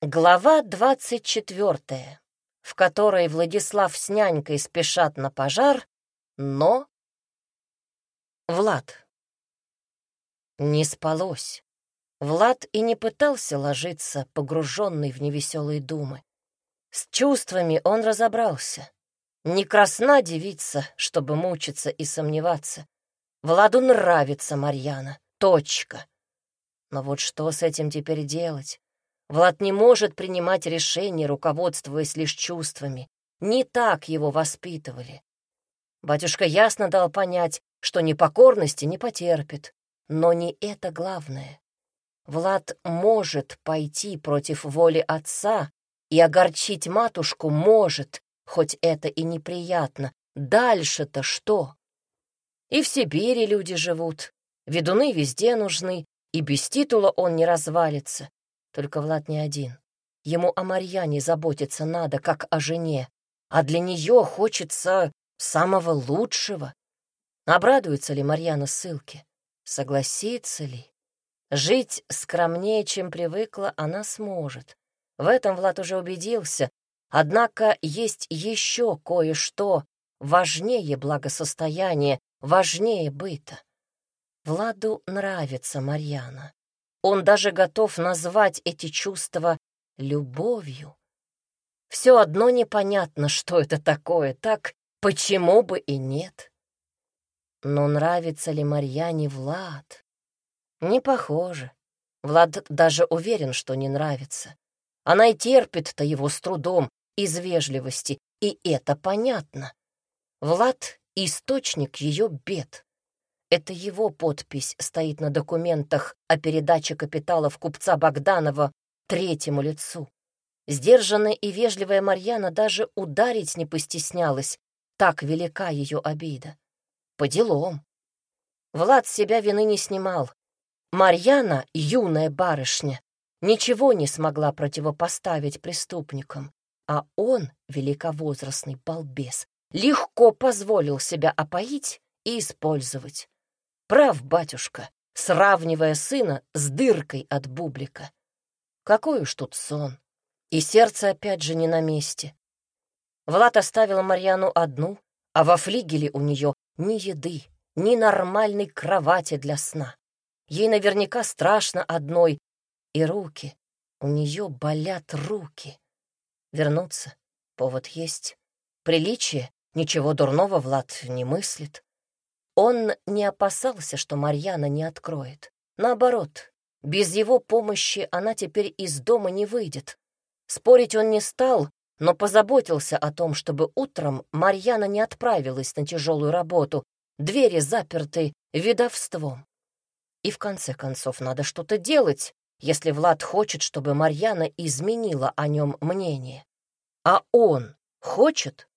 Глава двадцать четвертая, в которой Владислав с нянькой спешат на пожар, но... Влад. Не спалось. Влад и не пытался ложиться, погруженный в невеселые думы. С чувствами он разобрался. Не красна девица, чтобы мучиться и сомневаться. Владу нравится Марьяна. Точка. Но вот что с этим теперь делать? Влад не может принимать решения, руководствуясь лишь чувствами. Не так его воспитывали. Батюшка ясно дал понять, что непокорности не потерпит. Но не это главное. Влад может пойти против воли отца и огорчить матушку может, хоть это и неприятно. Дальше-то что? И в Сибири люди живут, ведуны везде нужны, и без титула он не развалится. Только Влад не один. Ему о Марьяне заботиться надо, как о жене, а для нее хочется самого лучшего. Обрадуется ли Марьяна ссылке? Согласится ли? Жить скромнее, чем привыкла, она сможет. В этом Влад уже убедился. Однако есть еще кое-что важнее благосостояния, важнее быта. Владу нравится Марьяна. Он даже готов назвать эти чувства любовью. Все одно непонятно, что это такое, так почему бы и нет. Но нравится ли Марьяне Влад? Не похоже. Влад даже уверен, что не нравится. Она и терпит-то его с трудом, из вежливости, и это понятно. Влад — источник ее бед. Это его подпись стоит на документах о передаче капиталов купца Богданова третьему лицу. Сдержанная и вежливая Марьяна даже ударить не постеснялась, так велика ее обида. По делам. Влад себя вины не снимал. Марьяна, юная барышня, ничего не смогла противопоставить преступникам, а он, великовозрастный балбес, легко позволил себя опоить и использовать. Прав, батюшка, сравнивая сына с дыркой от бублика. Какой уж тут сон. И сердце опять же не на месте. Влад оставил Марьяну одну, а во флигеле у нее ни еды, ни нормальной кровати для сна. Ей наверняка страшно одной, и руки, у нее болят руки. Вернуться, повод есть. Приличие, ничего дурного Влад не мыслит. Он не опасался, что Марьяна не откроет. Наоборот, без его помощи она теперь из дома не выйдет. Спорить он не стал, но позаботился о том, чтобы утром Марьяна не отправилась на тяжелую работу, двери заперты ведовством. И в конце концов надо что-то делать, если Влад хочет, чтобы Марьяна изменила о нем мнение. А он хочет?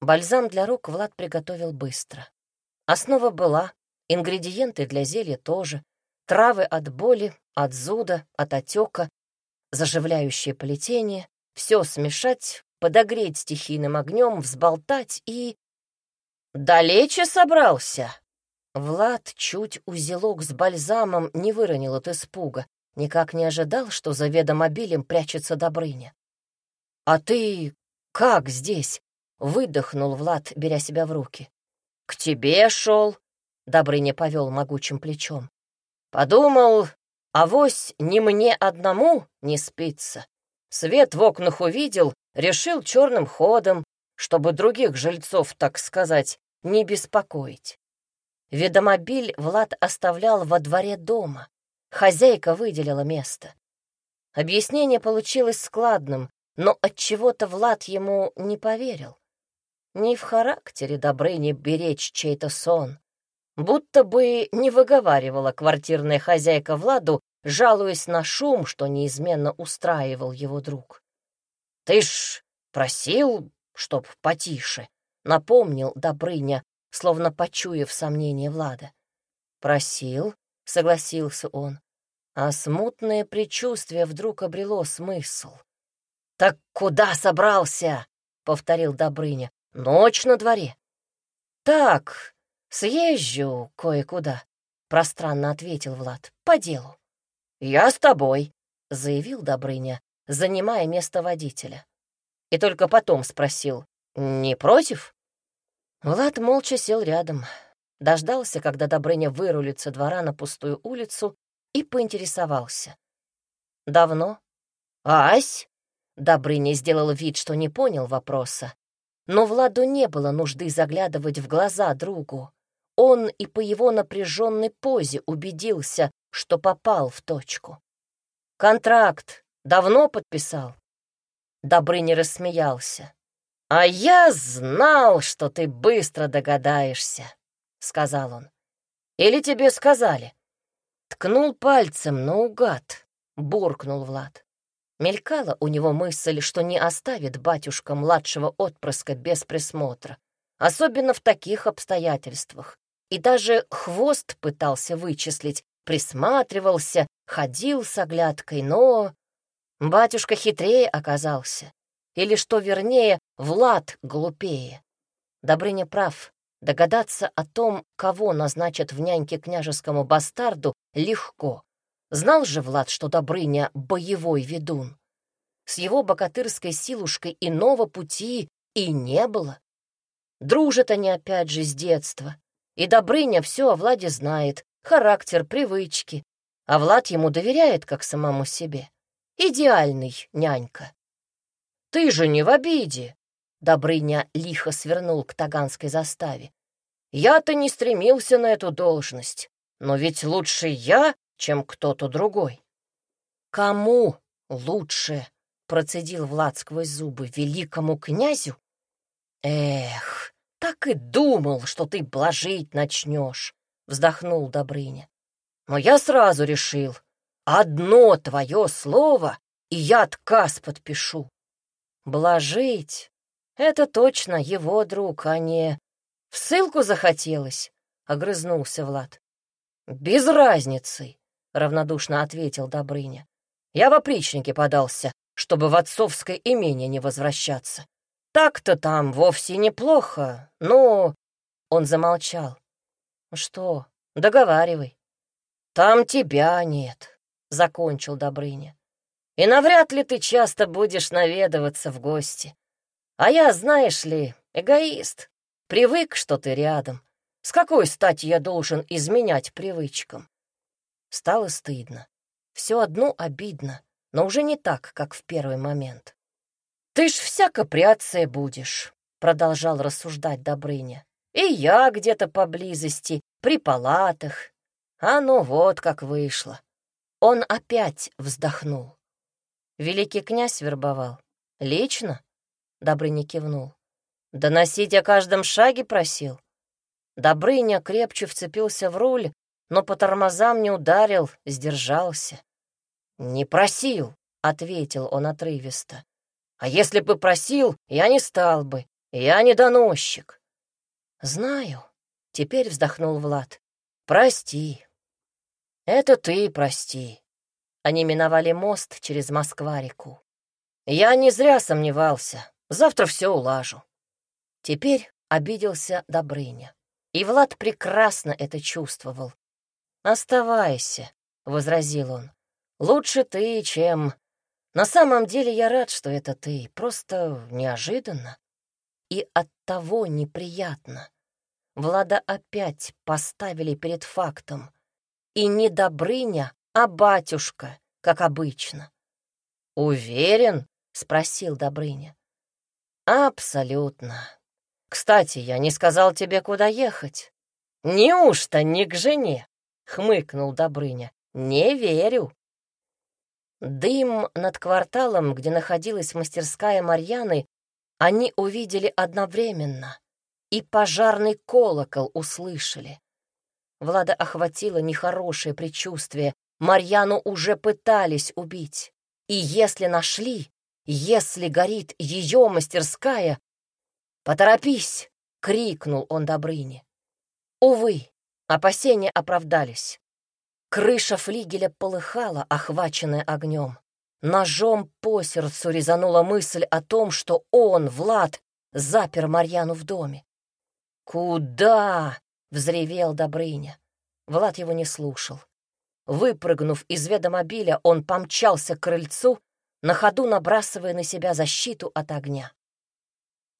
Бальзам для рук Влад приготовил быстро. Основа была, ингредиенты для зелья тоже, травы от боли, от зуда, от отека, заживляющее плетение, все смешать, подогреть стихийным огнем, взболтать и... «Далече собрался!» Влад чуть узелок с бальзамом не выронил от испуга, никак не ожидал, что за ведомобилем прячется Добрыня. «А ты как здесь?» — выдохнул Влад, беря себя в руки. «К тебе шел», — Добрыня повел могучим плечом. «Подумал, авось не мне одному не спится. Свет в окнах увидел, решил черным ходом, чтобы других жильцов, так сказать, не беспокоить. Ведомобиль Влад оставлял во дворе дома. Хозяйка выделила место. Объяснение получилось складным, но от чего то Влад ему не поверил. Не в характере Добрыни беречь чей-то сон. Будто бы не выговаривала квартирная хозяйка Владу, жалуясь на шум, что неизменно устраивал его друг. «Ты ж просил, чтоб потише», — напомнил Добрыня, словно почуяв сомнение Влада. «Просил», — согласился он, а смутное предчувствие вдруг обрело смысл. «Так куда собрался?» — повторил Добрыня. Ночь на дворе. Так, съезжу кое-куда, пространно ответил Влад. По делу. Я с тобой, заявил Добрыня, занимая место водителя. И только потом спросил, «Не против?» Влад молча сел рядом, дождался, когда Добрыня вырулит со двора на пустую улицу и поинтересовался. «Давно?» «Ась?» Добрыня сделал вид, что не понял вопроса. Но Владу не было нужды заглядывать в глаза другу. Он и по его напряженной позе убедился, что попал в точку. «Контракт давно подписал?» Добрыня рассмеялся. «А я знал, что ты быстро догадаешься», — сказал он. «Или тебе сказали?» Ткнул пальцем наугад, буркнул Влад. Мелькала у него мысль, что не оставит батюшка младшего отпрыска без присмотра, особенно в таких обстоятельствах. И даже хвост пытался вычислить, присматривался, ходил с оглядкой, но... Батюшка хитрее оказался. Или, что вернее, Влад глупее. Добрыня прав. Догадаться о том, кого назначат в няньке княжескому бастарду, легко. Знал же Влад, что Добрыня — боевой ведун. С его богатырской силушкой иного пути и не было. Дружат они опять же с детства. И Добрыня все о Владе знает, характер, привычки. А Влад ему доверяет, как самому себе. Идеальный нянька. «Ты же не в обиде!» Добрыня лихо свернул к таганской заставе. «Я-то не стремился на эту должность, но ведь лучше я, чем кто-то другой». «Кому лучше?» — процедил Влад сквозь зубы. «Великому князю?» «Эх, так и думал, что ты блажить начнешь», — вздохнул Добрыня. «Но я сразу решил, Одно твое слово, и я отказ подпишу. Блажить — это точно его друг, а не... В ссылку захотелось, — огрызнулся Влад. Без разницы, — равнодушно ответил Добрыня. Я в опричнике подался, чтобы в отцовское имение не возвращаться. Так-то там вовсе неплохо, но... Он замолчал. Что, договаривай. Там тебя нет закончил Добрыня. «И навряд ли ты часто будешь наведываться в гости. А я, знаешь ли, эгоист. Привык, что ты рядом. С какой стати я должен изменять привычкам?» Стало стыдно. Все одно обидно, но уже не так, как в первый момент. «Ты ж всяко при будешь», — продолжал рассуждать Добрыня. «И я где-то поблизости, при палатах. А ну вот как вышло. Он опять вздохнул. Великий князь вербовал. Лично? Добрыня кивнул. Доносить о каждом шаге просил. Добрыня крепче вцепился в руль, но по тормозам не ударил, сдержался. «Не просил», — ответил он отрывисто. «А если бы просил, я не стал бы. Я не доносчик». «Знаю», — теперь вздохнул Влад. «Прости, «Это ты прости». Они миновали мост через Москва-реку. «Я не зря сомневался. Завтра все улажу». Теперь обиделся Добрыня. И Влад прекрасно это чувствовал. «Оставайся», — возразил он. «Лучше ты, чем...» «На самом деле я рад, что это ты. Просто неожиданно. И оттого неприятно». Влада опять поставили перед фактом. И не Добрыня, а батюшка, как обычно. «Уверен?» — спросил Добрыня. «Абсолютно. Кстати, я не сказал тебе, куда ехать». «Неужто не к жене?» — хмыкнул Добрыня. «Не верю». Дым над кварталом, где находилась мастерская Марьяны, они увидели одновременно и пожарный колокол услышали. Влада охватило нехорошее предчувствие. Марьяну уже пытались убить. И если нашли, если горит ее мастерская... «Поторопись!» — крикнул он Добрыне. Увы, опасения оправдались. Крыша флигеля полыхала, охваченная огнем. Ножом по сердцу резанула мысль о том, что он, Влад, запер Марьяну в доме. «Куда?» взревел Добрыня. Влад его не слушал. Выпрыгнув из ведомобиля, он помчался к крыльцу, на ходу набрасывая на себя защиту от огня.